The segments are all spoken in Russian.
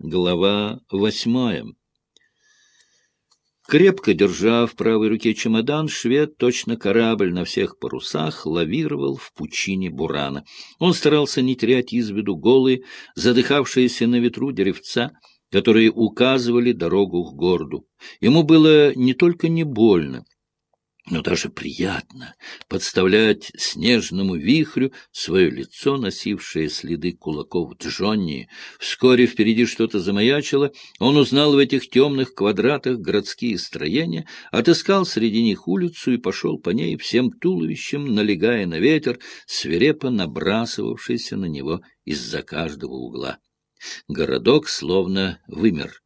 Глава восьмая. Крепко держа в правой руке чемодан, швед, точно корабль на всех парусах, лавировал в пучине бурана. Он старался не терять из виду голые, задыхавшиеся на ветру деревца, которые указывали дорогу к городу. Ему было не только не больно, но даже приятно подставлять снежному вихрю свое лицо, носившее следы кулаков Джонни. Вскоре впереди что-то замаячило, он узнал в этих темных квадратах городские строения, отыскал среди них улицу и пошел по ней всем туловищем, налегая на ветер, свирепо набрасывавшийся на него из-за каждого угла. Городок словно вымер.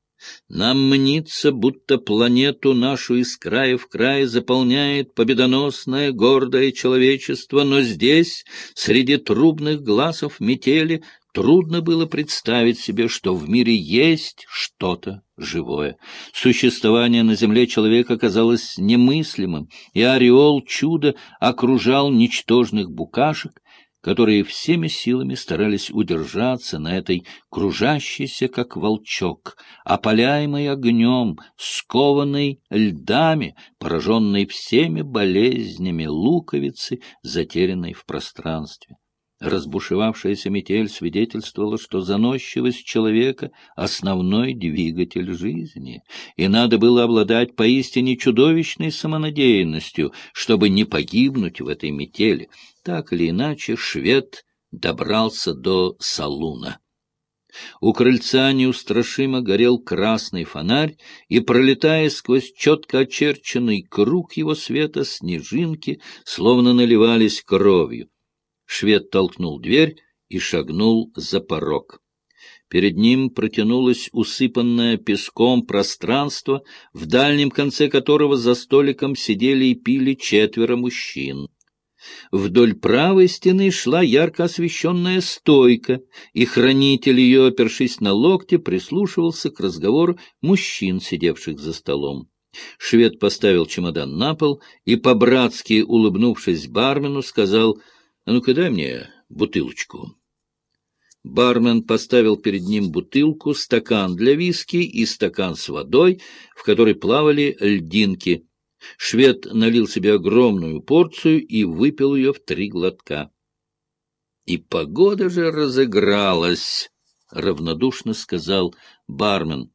Нам мнится, будто планету нашу из края в край заполняет победоносное гордое человечество, но здесь, среди трубных глазов метели, трудно было представить себе, что в мире есть что-то живое. Существование на земле человека казалось немыслимым, и ореол чуда окружал ничтожных букашек, которые всеми силами старались удержаться на этой кружащейся, как волчок, опаляемой огнем, скованной льдами, пораженной всеми болезнями луковицы, затерянной в пространстве. Разбушевавшаяся метель свидетельствовала, что заносчивость человека — основной двигатель жизни, и надо было обладать поистине чудовищной самонадеянностью, чтобы не погибнуть в этой метели. Так или иначе, швед добрался до Салуна. У крыльца неустрашимо горел красный фонарь, и, пролетая сквозь четко очерченный круг его света, снежинки словно наливались кровью. Швед толкнул дверь и шагнул за порог. Перед ним протянулось усыпанное песком пространство, в дальнем конце которого за столиком сидели и пили четверо мужчин. Вдоль правой стены шла ярко освещенная стойка, и хранитель ее, опершись на локте, прислушивался к разговору мужчин, сидевших за столом. Швед поставил чемодан на пол и, по-братски улыбнувшись бармену, сказал — а ну-ка дай мне бутылочку. Бармен поставил перед ним бутылку, стакан для виски и стакан с водой, в которой плавали льдинки. Швед налил себе огромную порцию и выпил ее в три глотка. — И погода же разыгралась, — равнодушно сказал бармен.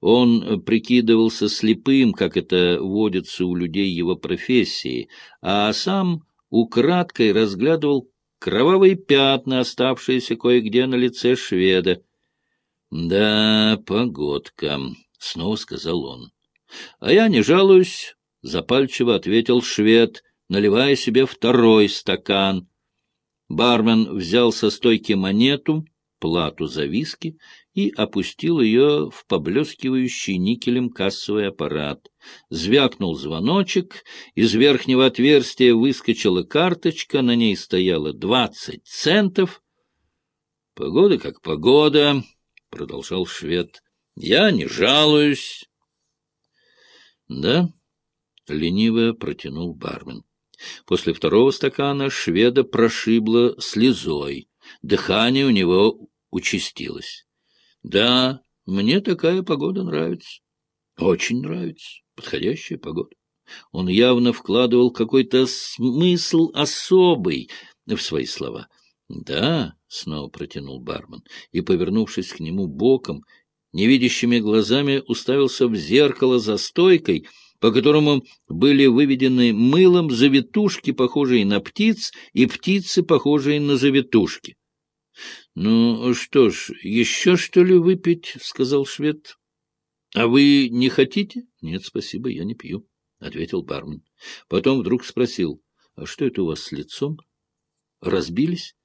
Он прикидывался слепым, как это водится у людей его профессии, а сам украдкой разглядывал кровавые пятна, оставшиеся кое-где на лице шведа. — Да, погодка, — снова сказал он. — А я не жалуюсь, — запальчиво ответил швед, наливая себе второй стакан. Бармен взял со стойки монету, плату за виски, и опустил ее в поблескивающий никелем кассовый аппарат. Звякнул звоночек, из верхнего отверстия выскочила карточка, на ней стояло двадцать центов. — Погода как погода, — продолжал швед. — Я не жалуюсь. — Да, — лениво протянул бармен. После второго стакана шведа прошибло слезой. Дыхание у него участилось. Да, мне такая погода нравится. Очень нравится. Подходящая погода. Он явно вкладывал какой-то смысл особый в свои слова. «Да», — снова протянул бармен, и, повернувшись к нему боком, невидящими глазами уставился в зеркало за стойкой, по которому были выведены мылом завитушки, похожие на птиц, и птицы, похожие на завитушки. — Ну что ж, еще что ли выпить? — сказал швед. — А вы не хотите? — Нет, спасибо, я не пью, — ответил бармен. Потом вдруг спросил, — а что это у вас с лицом? Разбились?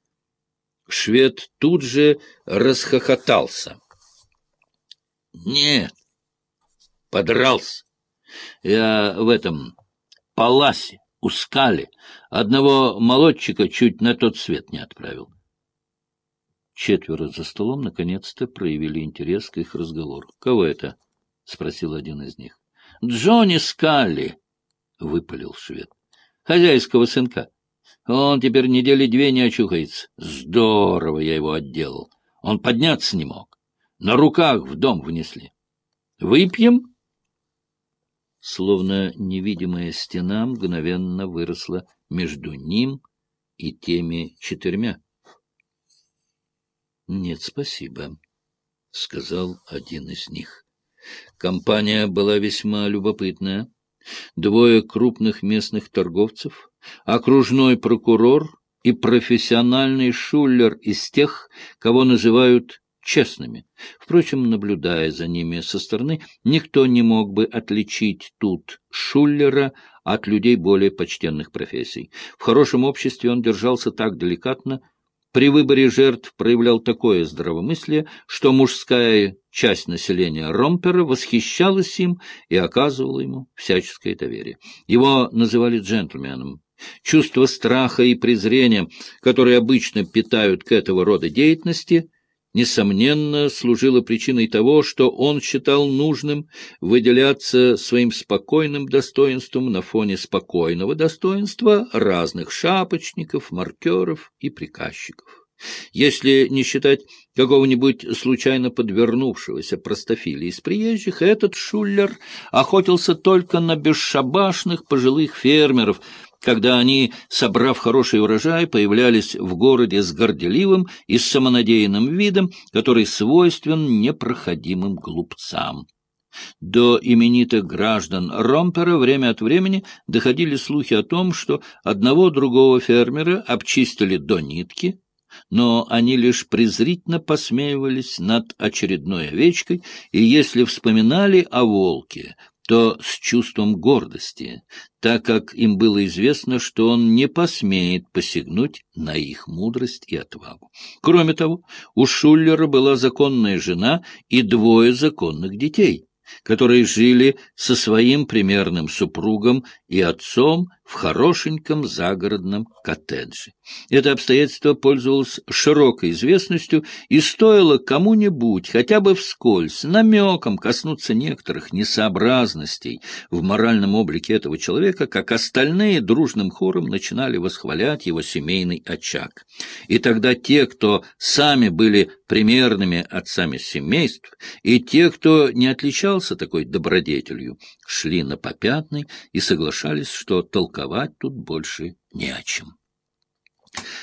Швед тут же расхохотался. — Нет, подрался. Я в этом паласе, у скали, одного молодчика чуть на тот свет не отправил. Четверо за столом наконец-то проявили интерес к их разговору. — Кого это? — спросил один из них. — Джонни Скалли, — выпалил швед. — Хозяйского сынка. Он теперь недели две не очухается. Здорово я его отделал. Он подняться не мог. На руках в дом внесли. Выпьем? Словно невидимая стена мгновенно выросла между ним и теми четырьмя. — Нет, спасибо, — сказал один из них. Компания была весьма любопытная. Двое крупных местных торговцев, окружной прокурор и профессиональный шулер из тех, кого называют честными. Впрочем, наблюдая за ними со стороны, никто не мог бы отличить тут шулера от людей более почтенных профессий. В хорошем обществе он держался так деликатно, при выборе жертв проявлял такое здравомыслие, что мужская часть населения Ромпера восхищалась им и оказывала ему всяческое доверие. Его называли джентльменом. Чувство страха и презрения, которые обычно питают к этого рода деятельности, несомненно, служило причиной того, что он считал нужным выделяться своим спокойным достоинством на фоне спокойного достоинства разных шапочников, маркеров и приказчиков. Если не считать какого-нибудь случайно подвернувшегося простофиля из приезжих, этот шулер охотился только на бесшабашных пожилых фермеров, когда они, собрав хороший урожай, появлялись в городе с горделивым и самонадеянным видом, который свойствен непроходимым глупцам. До именитых граждан Ромпера время от времени доходили слухи о том, что одного другого фермера обчистили до нитки, но они лишь презрительно посмеивались над очередной овечкой, и если вспоминали о волке, то с чувством гордости, так как им было известно, что он не посмеет посягнуть на их мудрость и отвагу. Кроме того, у Шуллера была законная жена и двое законных детей, которые жили со своим примерным супругом и отцом в хорошеньком загородном коттедже. Это обстоятельство пользовалось широкой известностью и стоило кому-нибудь, хотя бы вскользь, намеком коснуться некоторых несообразностей в моральном облике этого человека, как остальные дружным хором начинали восхвалять его семейный очаг. И тогда те, кто сами были примерными отцами семейств, и те, кто не отличался такой добродетелью, шли на попятный и соглашались, что толковать тут больше не о чем.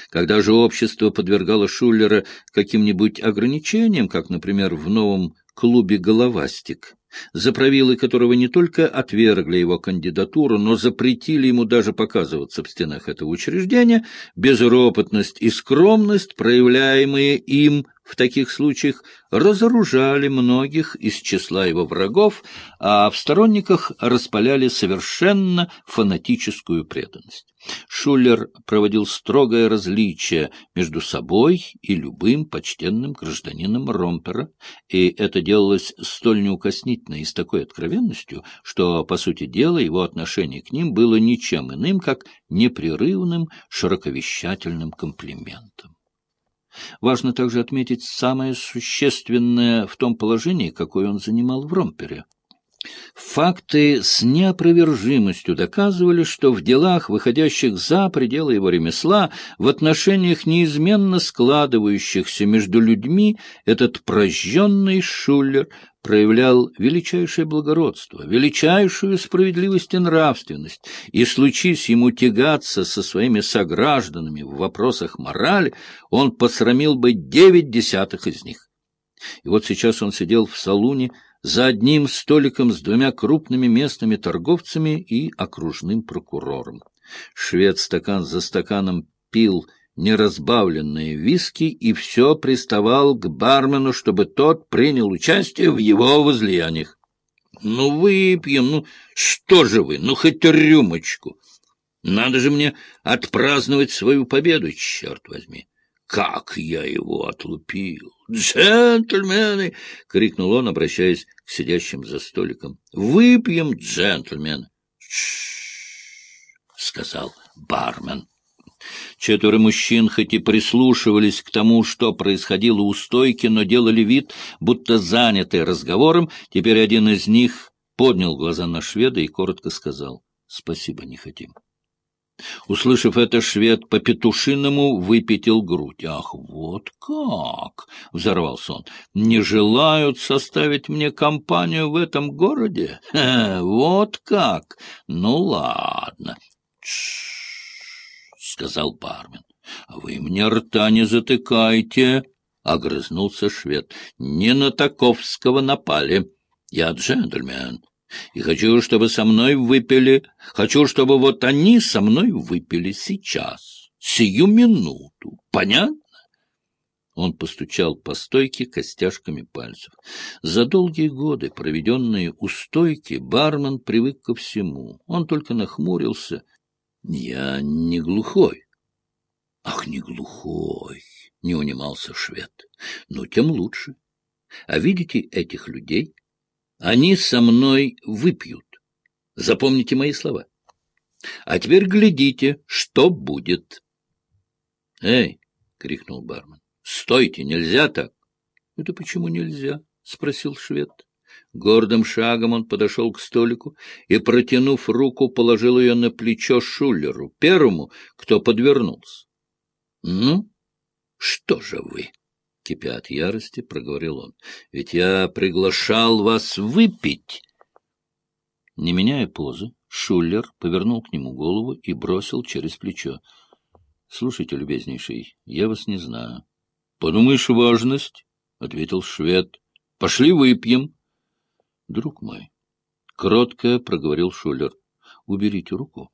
Когда же общество подвергало Шуллера каким-нибудь ограничениям, как, например, в новом клубе «Головастик», заправилы которого не только отвергли его кандидатуру, но запретили ему даже показываться в стенах этого учреждения, безропотность и скромность, проявляемые им в таких случаях разоружали многих из числа его врагов, а в сторонниках распаляли совершенно фанатическую преданность. Шулер проводил строгое различие между собой и любым почтенным гражданином Ромпера, и это делалось столь неукоснительно и с такой откровенностью, что, по сути дела, его отношение к ним было ничем иным, как непрерывным широковещательным комплиментом. Важно также отметить самое существенное в том положении, какое он занимал в Ромпере. Факты с неопровержимостью доказывали, что в делах, выходящих за пределы его ремесла, в отношениях неизменно складывающихся между людьми, этот прожженный шулер проявлял величайшее благородство, величайшую справедливость и нравственность, и, случись ему тягаться со своими согражданами в вопросах морали, он посрамил бы девять десятых из них. И вот сейчас он сидел в салуне, за одним столиком с двумя крупными местными торговцами и окружным прокурором. Швед стакан за стаканом пил неразбавленные виски и все приставал к бармену, чтобы тот принял участие в его возлияниях. — Ну, выпьем, ну, что же вы, ну, хоть рюмочку. Надо же мне отпраздновать свою победу, черт возьми. Как я его отлупил! «Джентльмены!» — крикнул он, обращаясь к сидящим за столиком. «Выпьем, джентльмен!» сказал бармен. Четверо мужчин хоть и прислушивались к тому, что происходило у стойки, но делали вид, будто заняты разговором. Теперь один из них поднял глаза на шведа и коротко сказал «Спасибо, не хотим». Услышав это, швед по-петушиному выпятил грудь. «Ах, вот как!» — взорвался он. «Не желают составить мне компанию в этом городе? Ха, вот как! Ну, ладно!» сказал бармен. — Вы мне рта не затыкайте! — огрызнулся швед. — Не на Таковского напали. Я джентльмен. И хочу, чтобы со мной выпили. Хочу, чтобы вот они со мной выпили сейчас, сию минуту. Понятно? Он постучал по стойке костяшками пальцев. За долгие годы, проведенные у стойки, бармен привык ко всему. Он только нахмурился. Я не глухой. Ах, не глухой, не унимался швед. Ну, тем лучше. А видите этих людей? Они со мной выпьют. Запомните мои слова. А теперь глядите, что будет. — Эй! — крикнул бармен. — Стойте, нельзя так. — Это почему нельзя? — спросил швед. Гордым шагом он подошел к столику и, протянув руку, положил ее на плечо Шулеру, первому, кто подвернулся. — Ну, что же вы? — кипя от ярости, проговорил он. — Ведь я приглашал вас выпить. Не меняя позы, Шуллер повернул к нему голову и бросил через плечо. — Слушайте, любезнейший, я вас не знаю. — Подумаешь, важность, — ответил швед. — Пошли выпьем. — Друг мой, — кротко проговорил Шуллер, — уберите руку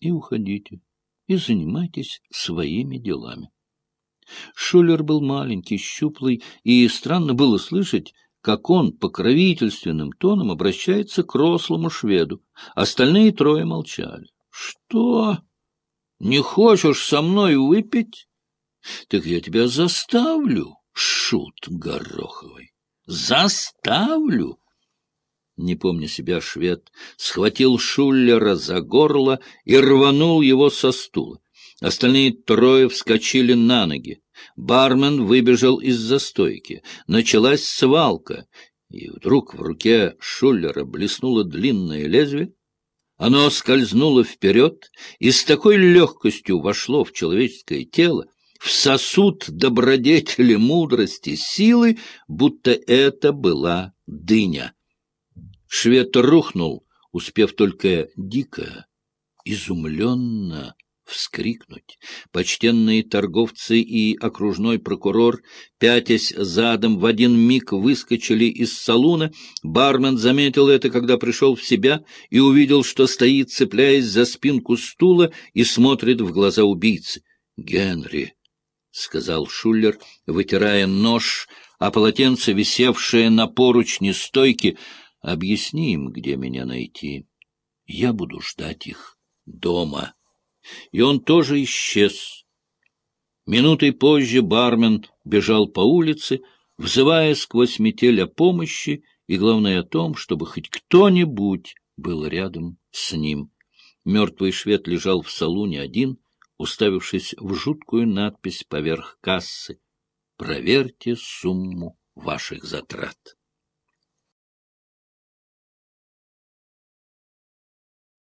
и уходите, и занимайтесь своими делами. Шулер был маленький, щуплый, и странно было слышать, как он покровительственным тоном обращается к рослому шведу. Остальные трое молчали. — Что? Не хочешь со мной выпить? Так я тебя заставлю, шут гороховый. Заставлю! Не помня себя, швед схватил Шуллера за горло и рванул его со стула. Остальные трое вскочили на ноги. Бармен выбежал из застойки. Началась свалка, и вдруг в руке Шуллера блеснуло длинное лезвие. Оно скользнуло вперед и с такой легкостью вошло в человеческое тело, в сосуд добродетели, мудрости, силы, будто это была дыня. Швед рухнул, успев только дико, изумленно вскрикнуть. Почтенные торговцы и окружной прокурор, пятясь задом, в один миг выскочили из салуна. Бармен заметил это, когда пришел в себя, и увидел, что стоит, цепляясь за спинку стула, и смотрит в глаза убийцы. — Генри, — сказал Шуллер, вытирая нож, а полотенце, висевшее на поручне стойки, — объясни им, где меня найти. Я буду ждать их дома и он тоже исчез. Минутой позже бармен бежал по улице, взывая сквозь метель о помощи и, главное, о том, чтобы хоть кто-нибудь был рядом с ним. Мертвый швед лежал в салуне один, уставившись в жуткую надпись поверх кассы «Проверьте сумму ваших затрат».